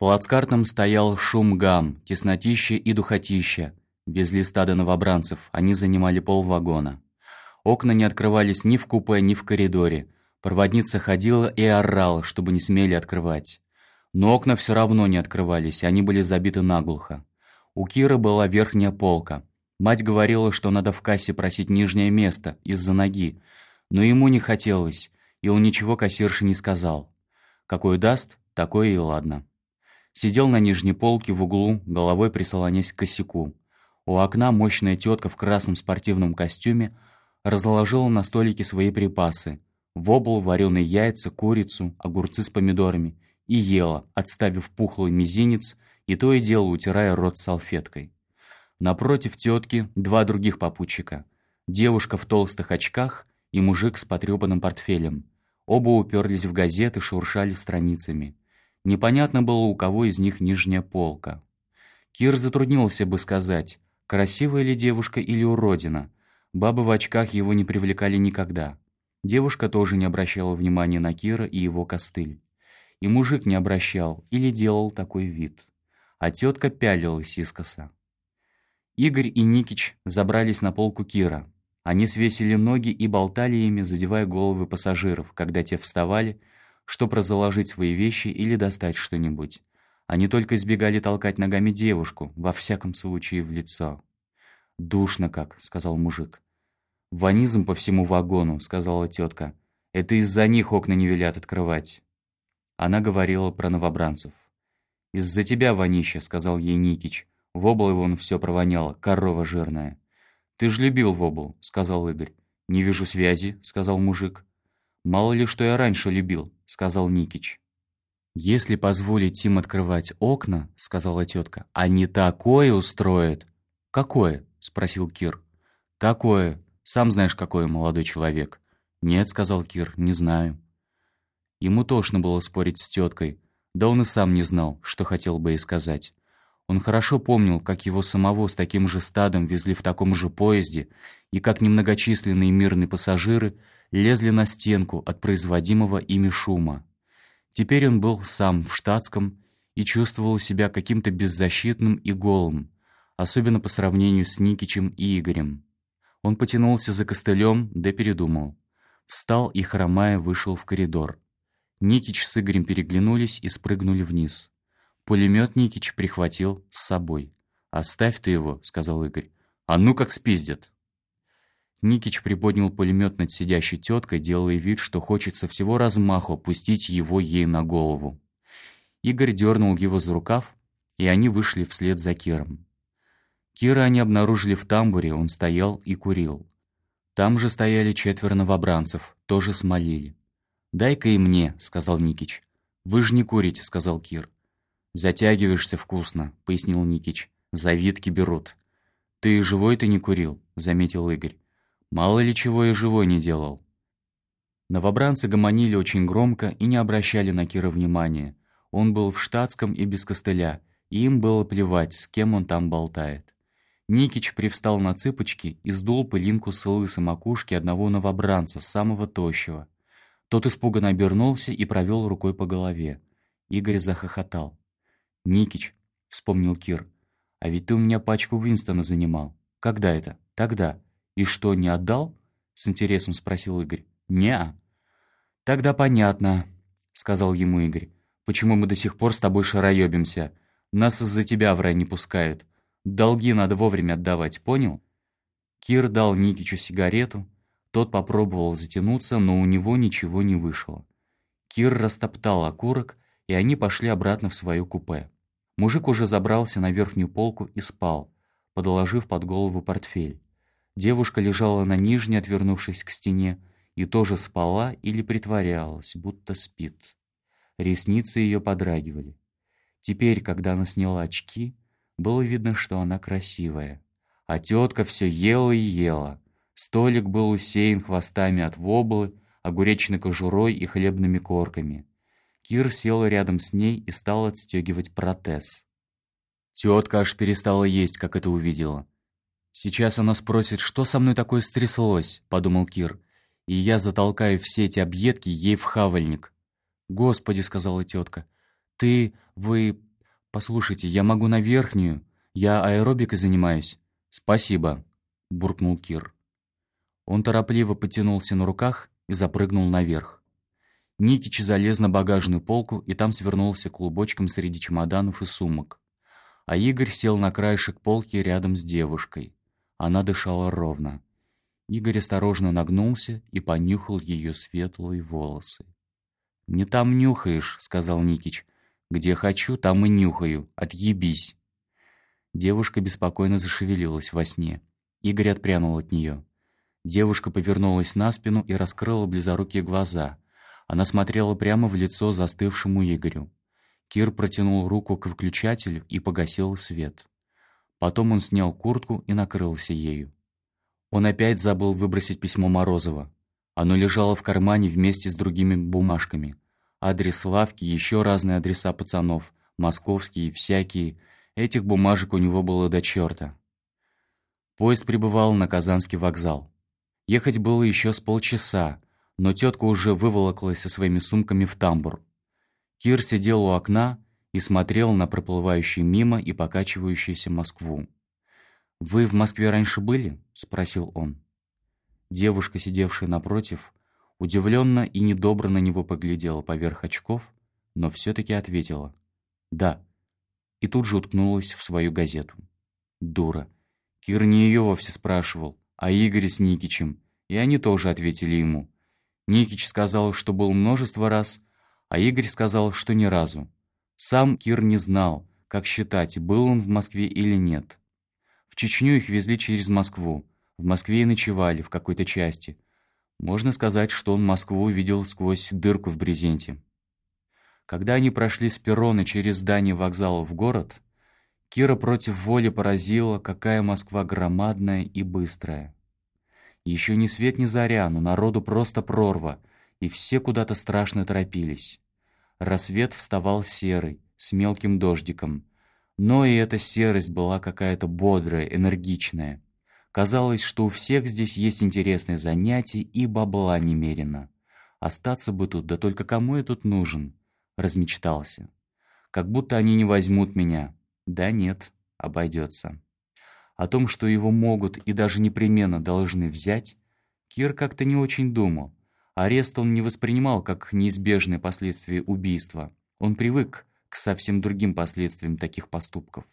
плацкартном стоял шум гам, теснотище и духотища. Везли стадо новобранцев, они занимали полвагона. Окна не открывались ни в купе, ни в коридоре. Проводница ходила и орала, чтобы не смели открывать. Но окна все равно не открывались, они были забиты наглухо. У Киры была верхняя полка. Мать говорила, что надо в кассе просить нижнее место, из-за ноги. Но ему не хотелось, и он ничего кассирше не сказал. Какое даст, такое и ладно. Сидел на нижней полке в углу, головой прислонясь к косяку. У окна мощная тетка в красном спортивном костюме разложила на столике свои припасы. Вобл, вареные яйца, курицу, огурцы с помидорами. И ела, отставив пухлый мизинец и то и дело утирая рот салфеткой. Напротив тетки два других попутчика. Девушка в толстых очках и мужик с потрепанным портфелем. Оба уперлись в газеты, шуршали страницами. Непонятно было, у кого из них нижняя полка. Кир затруднился бы сказать, красивая ли девушка или уродина. Бабы в очках его не привлекали никогда. Девушка тоже не обращала внимания на Кира и его костыль. И мужик не обращал или делал такой вид. А тетка пялилась искоса. Игорь и Никич забрались на полку Кира. Они свесили ноги и болтали ими, задевая головы пассажиров, когда те вставали, чтобы разложить свои вещи или достать что-нибудь. Они только избегали толкать ногами девушку, во всяком случае в лицо. «Душно как», — сказал мужик. «Ванизм по всему вагону», — сказала тетка. «Это из-за них окна не велят открывать». Она говорила про новобранцев. «Из-за тебя, Ванища», — сказал ей Никич. «Вобл вон все провоняло, корова жирная». «Ты ж любил Вобл», — сказал Игорь. «Не вижу связи», — сказал мужик. «Мало ли, что я раньше любил», — сказал Никич. «Если позволить им открывать окна», — сказала тетка, — «они такое устроят». «Какое?» — спросил Кир. «Такое. Сам знаешь, какой молодой человек». «Нет», — сказал Кир, — «не знаю». Ему тошно было спорить с теткой, да он и сам не знал, что хотел бы ей сказать. Он хорошо помнил, как его самого с таким же стадом везли в таком же поезде, и как немногочисленные мирные пассажиры лезли на стенку от производимого ими шума. Теперь он был сам в штатском и чувствовал себя каким-то беззащитным и голым, особенно по сравнению с Никичем и Игорем. Он потянулся за костылем, да передумал. Встал и, хромая, вышел в коридор. Никич с Игорем переглянулись и спрыгнули вниз. Пулемет Никич прихватил с собой. «Оставь ты его», — сказал Игорь. «А ну как спиздят!» Никич приподнял пулемет над сидящей теткой, делая вид, что хочет со всего размаху пустить его ей на голову. Игорь дернул его за рукав, и они вышли вслед за Киром. Кира они обнаружили в тамбуре, он стоял и курил. Там же стояли четверо новобранцев, тоже смолили. «Дай-ка и мне», — сказал Никич. «Вы же не курите», — сказал Кир. «Затягиваешься вкусно», — пояснил Никич. «Завидки берут». «Ты живой-то не курил», — заметил Игорь. «Мало ли чего я живой не делал». Новобранцы гомонили очень громко и не обращали на Кира внимания. Он был в штатском и без костыля, и им было плевать, с кем он там болтает. Никич привстал на цыпочки и сдул пылинку с лысой макушки одного новобранца, самого тощего. Тот испуганно обернулся и провел рукой по голове. Игорь захохотал. «Никич», — вспомнил Кир, — «а ведь ты у меня пачку Уинстона занимал. Когда это? Тогда. И что, не отдал?» — с интересом спросил Игорь. «Не-а». «Тогда понятно», — сказал ему Игорь, — «почему мы до сих пор с тобой шароебимся. Нас из-за тебя в рай не пускают. Долги надо вовремя отдавать, понял?» Кир дал Никичу сигарету. Тот попробовал затянуться, но у него ничего не вышло. Кир растоптал окурок, и они пошли обратно в свое купе. Мужик уже забрался на верхнюю полку и спал, подложив под голову портфель. Девушка лежала на нижней, отвернувшись к стене, и тоже спала или притворялась, будто спит. Ресницы ее подрагивали. Теперь, когда она сняла очки, было видно, что она красивая. А тетка все ела и ела. Столик был усеян хвостами от воблы, огуречной кожурой и хлебными корками. Кир сел рядом с ней и стал отстегивать протез. Тетка аж перестала есть, как это увидела. «Сейчас она спросит, что со мной такое стряслось», — подумал Кир. «И я затолкаю все эти объедки ей в хавальник». «Господи», — сказала тетка, — «ты... вы «Послушайте, я могу на верхнюю. Я аэробикой занимаюсь». «Спасибо», — буркнул Кир. Он торопливо потянулся на руках и запрыгнул наверх. Никич залез на багажную полку и там свернулся клубочком среди чемоданов и сумок. А Игорь сел на краешек полки рядом с девушкой. Она дышала ровно. Игорь осторожно нагнулся и понюхал ее светлые волосы. «Не там нюхаешь», — сказал Никич. «Где хочу, там и нюхаю. Отъебись». Девушка беспокойно зашевелилась во сне. Игорь отпрянул от нее. Девушка повернулась на спину и раскрыла близорукие глаза. Она смотрела прямо в лицо застывшему Игорю. Кир протянул руку к выключателю и погасил свет. Потом он снял куртку и накрылся ею. Он опять забыл выбросить письмо Морозова. Оно лежало в кармане вместе с другими бумажками. Адрес лавки, еще разные адреса пацанов, московские, всякие. Этих бумажек у него было до черта. Поезд прибывал на Казанский вокзал. Ехать было еще с полчаса, но тетка уже выволоклась со своими сумками в тамбур. Кир сидел у окна и смотрел на проплывающую мимо и покачивающуюся Москву. «Вы в Москве раньше были?» — спросил он. Девушка, сидевшая напротив, удивленно и недобро на него поглядела поверх очков, но все-таки ответила «Да». И тут же уткнулась в свою газету. Дура. Кир не ее вовсе спрашивал, а Игорь с Никичем, и они тоже ответили ему. Никич сказал, что был множество раз, а Игорь сказал, что ни разу. Сам Кир не знал, как считать, был он в Москве или нет. В Чечню их везли через Москву. В Москве и ночевали в какой-то части. Можно сказать, что он Москву увидел сквозь дырку в брезенте. Когда они прошли с перрона через здание вокзала в город, Кира против воли поразила, какая Москва громадная и быстрая. Еще ни свет ни заря, но народу просто прорва, и все куда-то страшно торопились. Рассвет вставал серый, с мелким дождиком. Но и эта серость была какая-то бодрая, энергичная. Казалось, что у всех здесь есть интересные занятия и бабла немерено. Остаться бы тут, да только кому я тут нужен? Размечтался. Как будто они не возьмут меня. Да нет, обойдется. О том, что его могут и даже непременно должны взять, Кир как-то не очень думал. Арест он не воспринимал как неизбежное последствие убийства. Он привык к совсем другим последствиям таких поступков.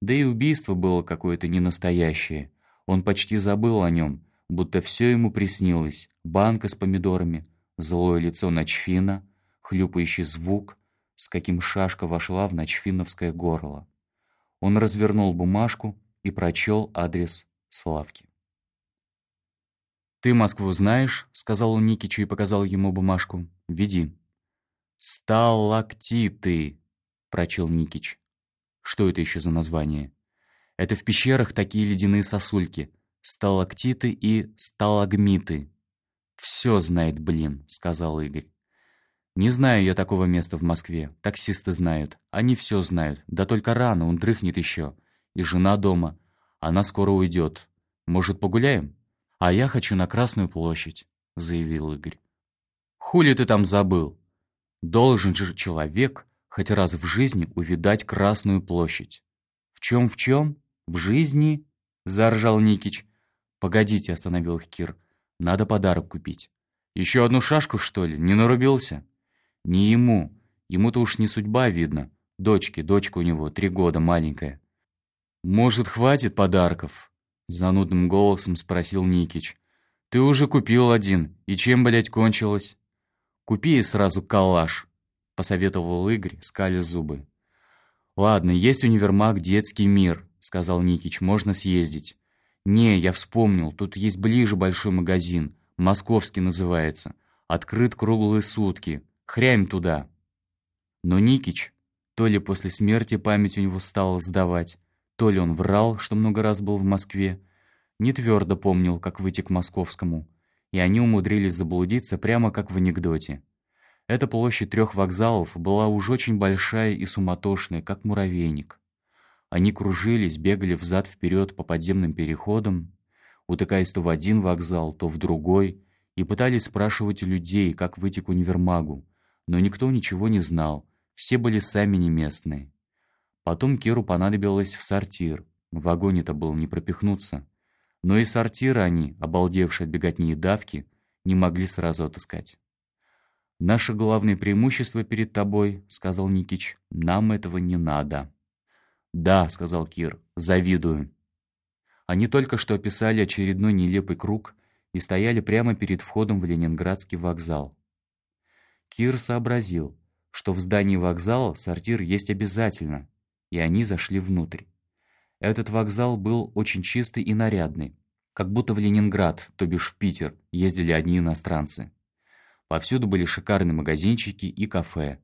Да и убийство было какое-то ненастоящее. Он почти забыл о нем, будто все ему приснилось. Банка с помидорами, злое лицо Ночфина, хлюпающий звук, с каким шашка вошла в Ночфиновское горло. Он развернул бумажку и прочел адрес Славки. «Ты Москву знаешь?» — сказал он Никичу и показал ему бумажку. «Веди». «Сталактиты», — прочел Никич. «Что это еще за название?» «Это в пещерах такие ледяные сосульки. Сталактиты и сталагмиты». «Все знает, блин», — сказал Игорь. «Не знаю я такого места в Москве. Таксисты знают. Они все знают. Да только рано, он дрыхнет еще. И жена дома. Она скоро уйдет. Может, погуляем?» «А я хочу на Красную площадь», — заявил Игорь. «Хули ты там забыл? Должен же человек хоть раз в жизни увидать Красную площадь». «В чем в чем? В жизни?» — заржал Никич. «Погодите», — остановил их Кир. «Надо подарок купить». «Еще одну шашку, что ли? Не нарубился?» «Не ему. Ему-то уж не судьба, видно. Дочке, дочка у него, три года, маленькая». «Может, хватит подарков?» Занудным голосом спросил Никич. «Ты уже купил один, и чем, блядь, кончилось?» «Купи и сразу калаш», — посоветовал Игорь, скаля зубы. «Ладно, есть универмаг «Детский мир», — сказал Никич, — «можно съездить». «Не, я вспомнил, тут есть ближе большой магазин, московский называется, открыт круглые сутки, хрям туда». Но Никич, то ли после смерти память у него стала сдавать, то ли он врал, что много раз был в Москве, не твердо помнил, как выйти к московскому, и они умудрились заблудиться прямо как в анекдоте. Эта площадь трех вокзалов была уж очень большая и суматошная, как муравейник. Они кружились, бегали взад-вперед по подземным переходам, утыкаясь то в один вокзал, то в другой, и пытались спрашивать людей, как выйти к универмагу, но никто ничего не знал, все были сами не местные. Потом Киру понадобилось в сортир. В вагоне-то было не пропихнуться. Но и сортиры они, обалдевшие от беготни и давки, не могли сразу отыскать. «Наше главное преимущество перед тобой», — сказал Никич, — «нам этого не надо». «Да», — сказал Кир, — «завидую». Они только что описали очередной нелепый круг и стояли прямо перед входом в Ленинградский вокзал. Кир сообразил, что в здании вокзала сортир есть обязательно, и они зашли внутрь. Этот вокзал был очень чистый и нарядный, как будто в Ленинград, то бишь в Питер, ездили одни иностранцы. Повсюду были шикарные магазинчики и кафе.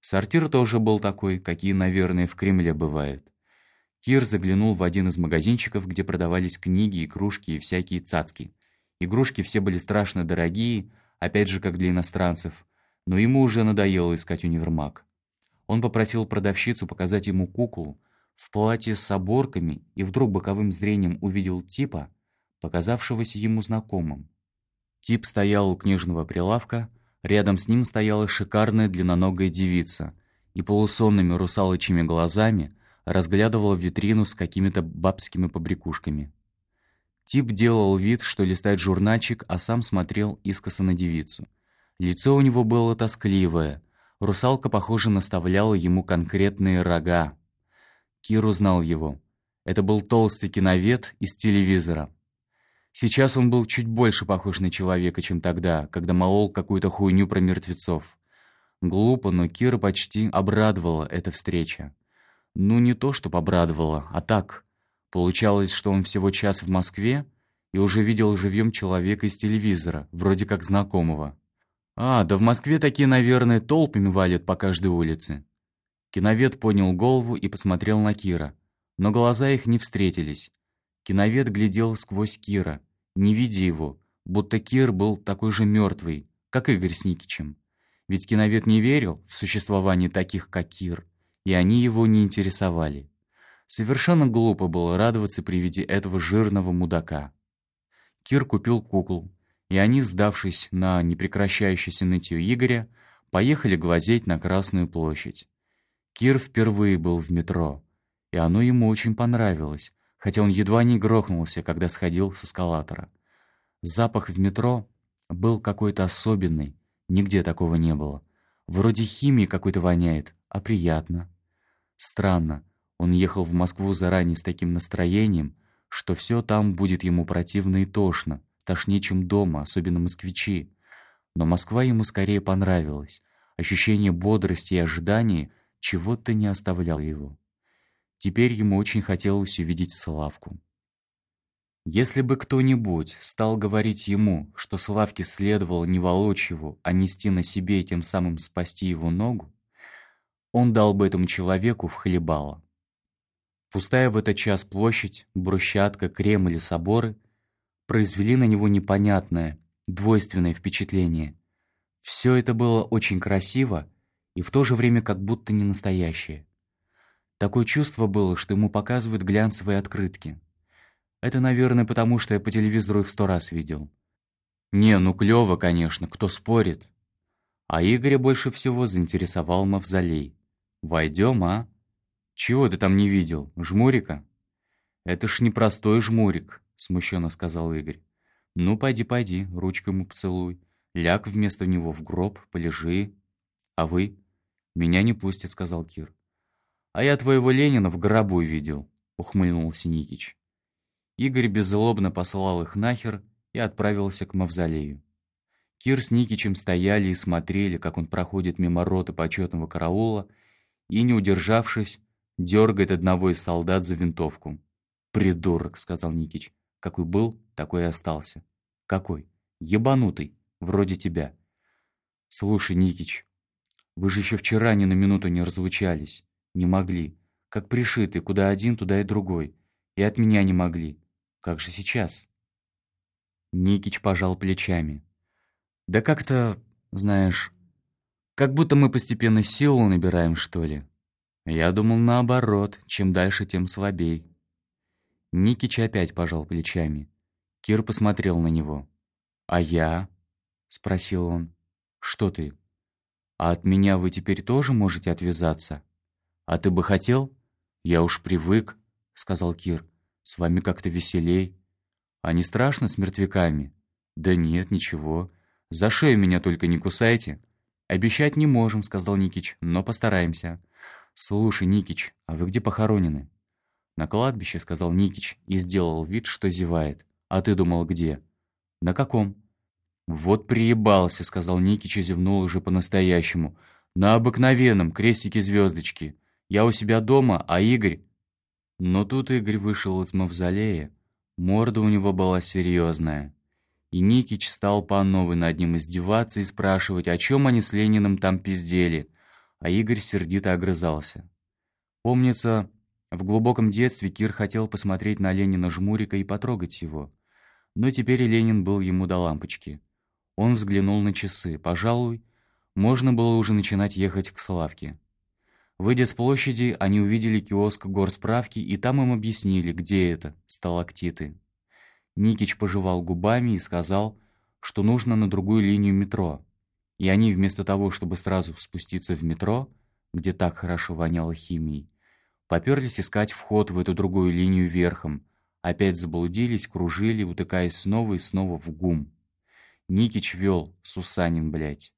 Сортир тоже был такой, какие, наверное, в Кремле бывают. Кир заглянул в один из магазинчиков, где продавались книги, игрушки и всякие цацки. Игрушки все были страшно дорогие, опять же, как для иностранцев, но ему уже надоело искать универмаг. Он попросил продавщицу показать ему куклу, в платье с оборками и вдруг боковым зрением увидел типа, показавшегося ему знакомым. Тип стоял у книжного прилавка, рядом с ним стояла шикарная длинноногая девица и полусонными русалочьими глазами разглядывала витрину с какими-то бабскими побрякушками. Тип делал вид, что листает журнальчик, а сам смотрел искоса на девицу. Лицо у него было тоскливое. Русалка, похоже, наставляла ему конкретные рога. Кир узнал его. Это был толстый киновед из телевизора. Сейчас он был чуть больше похож на человека, чем тогда, когда молол какую-то хуйню про мертвецов. Глупо, но Кира почти обрадовала эта встреча. Ну, не то, что обрадовала, а так. Получалось, что он всего час в Москве и уже видел живьем человека из телевизора, вроде как знакомого. А, да в Москве такие, наверное, толпами валят по каждой улице. Киновед поднял голову и посмотрел на Кира, но глаза их не встретились. Киновед глядел сквозь Кира, не видя его, будто Кир был такой же мертвый, как Игорь с Никичем. Ведь киновед не верил в существование таких, как Кир, и они его не интересовали. Совершенно глупо было радоваться при виде этого жирного мудака. Кир купил куклу, и они, сдавшись на непрекращающееся нытье Игоря, поехали глазеть на Красную площадь. Кир впервые был в метро, и оно ему очень понравилось, хотя он едва не грохнулся, когда сходил с эскалатора. Запах в метро был какой-то особенный, нигде такого не было. Вроде химии какой-то воняет, а приятно. Странно, он ехал в Москву заранее с таким настроением, что все там будет ему противно и тошно, тошнее, чем дома, особенно москвичи. Но Москва ему скорее понравилась. Ощущение бодрости и ожидания — чего-то не оставлял его. Теперь ему очень хотелось увидеть Славку. Если бы кто-нибудь стал говорить ему, что Славке следовало не волочь его, а нести на себе и тем самым спасти его ногу, он дал бы этому человеку в хлебало. Пустая в этот час площадь, брусчатка, Кремль и соборы произвели на него непонятное, двойственное впечатление. Все это было очень красиво и в то же время как будто не настоящее. Такое чувство было, что ему показывают глянцевые открытки. Это, наверное, потому что я по телевизору их сто раз видел. Не, ну клёво, конечно, кто спорит. А Игоря больше всего заинтересовал мавзолей. Войдем, а? Чего ты там не видел? Жмурика? Это ж не простой жмурик, смущенно сказал Игорь. Ну, пойди, пойди, ручку ему поцелуй. Ляг вместо него в гроб, полежи. А вы? «Меня не пустят», — сказал Кир. «А я твоего Ленина в гробу видел», — ухмыльнулся Никич. Игорь беззлобно послал их нахер и отправился к мавзолею. Кир с Никичем стояли и смотрели, как он проходит мимо роты почетного караула и, не удержавшись, дергает одного из солдат за винтовку. «Придурок», — сказал Никич. «Какой был, такой и остался». «Какой? Ебанутый, вроде тебя». «Слушай, Никич, вы же еще вчера ни на минуту не разлучались. Не могли. Как пришиты, куда один, туда и другой. И от меня не могли. Как же сейчас?» Никич пожал плечами. «Да как-то, знаешь, как будто мы постепенно силу набираем, что ли. Я думал наоборот, чем дальше, тем слабей». Никич опять пожал плечами. Кир посмотрел на него. «А я?» — спросил он. «Что ты?» А от меня вы теперь тоже можете отвязаться? А ты бы хотел? «Я уж привык», — сказал Кир. «С вами как-то веселей». «А не страшно с мертвяками?» «Да нет, ничего. За шею меня только не кусайте». «Обещать не можем», — сказал Никич, — «но постараемся». «Слушай, Никич, а вы где похоронены?» «На кладбище», — сказал Никич и сделал вид, что зевает. «А ты думал, где?» «На каком?» «Вот приебался», — сказал Никич и зевнул уже по-настоящему. «На обыкновенном, крестики-звездочки. Я у себя дома, а Игорь...» Но тут Игорь вышел из мавзолея. Морда у него была серьезная. И Никич стал по новой над ним издеваться и спрашивать, о чем они с Лениным там пиздели. А Игорь сердито огрызался. Помнится, в глубоком детстве Кир хотел посмотреть на Ленина жмурика и потрогать его. Но теперь Ленин был ему до лампочки. Он взглянул на часы. Пожалуй, можно было уже начинать ехать к Славке. Выйдя с площади, они увидели киоск горсправки, и там им объяснили, где это, сталактиты. Никич пожевал губами и сказал, что нужно на другую линию метро. И они вместо того, чтобы сразу спуститься в метро, где так хорошо воняло химией, поперлись искать вход в эту другую линию верхом, опять заблудились, кружили, утыкаясь снова и снова в гум. Никич вел, Сусанин, блядь.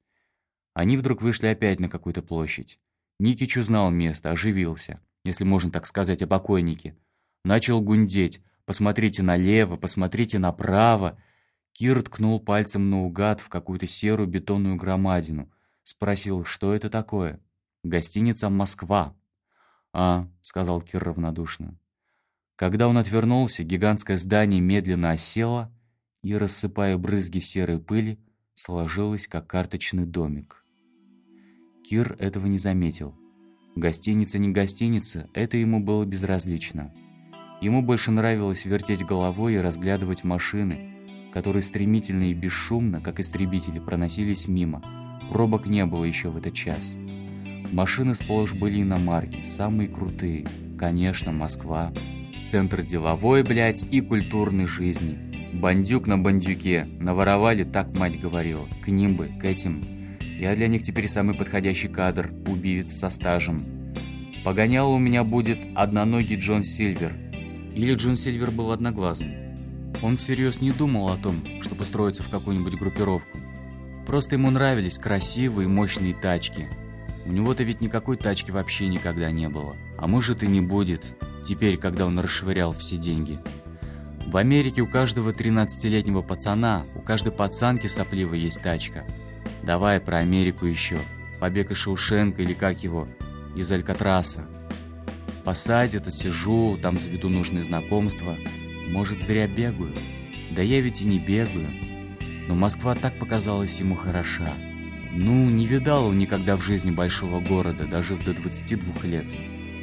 Они вдруг вышли опять на какую-то площадь. Никич узнал место, оживился, если можно так сказать о покойнике. Начал гундеть. «Посмотрите налево, посмотрите направо». Кир ткнул пальцем наугад в какую-то серую бетонную громадину. Спросил, что это такое. «Гостиница «Москва». «А», — сказал Кир равнодушно. Когда он отвернулся, гигантское здание медленно осело, и, рассыпая брызги серой пыли, сложилась как карточный домик. Кир этого не заметил. Гостиница не гостиница, это ему было безразлично. Ему больше нравилось вертеть головой и разглядывать машины, которые стремительно и бесшумно, как истребители, проносились мимо. Пробок не было еще в этот час. Машины сплошь были иномарки, самые крутые. Конечно, Москва. Центр деловой, блядь, и культурной жизни. Бандюк на бандюке. Наворовали, так мать говорила. К ним бы, к этим. Я для них теперь самый подходящий кадр. Убивец со стажем. Погонял у меня будет одноногий Джон Сильвер. Или Джон Сильвер был одноглазым. Он всерьез не думал о том, чтобы строиться в какую-нибудь группировку. Просто ему нравились красивые мощные тачки. У него-то ведь никакой тачки вообще никогда не было. А может и не будет, теперь, когда он расшвырял все деньги. В Америке у каждого 13-летнего пацана, у каждой пацанки сопливой есть тачка. Давай про Америку еще. Побег из Шаушенко или как его, из Алькатраса. Посадят, сижу, там заведу нужные знакомства. Может, зря бегаю? Да я ведь и не бегаю. Но Москва так показалась ему хороша. Ну, не видал он никогда в жизни большого города, даже до 22 лет,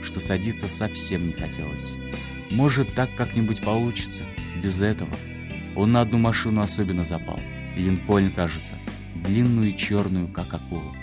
что садиться совсем не хотелось. Может, так как-нибудь получится, без этого. Он на одну машину особенно запал. Линкольн, кажется. Длинную и черную, как акула.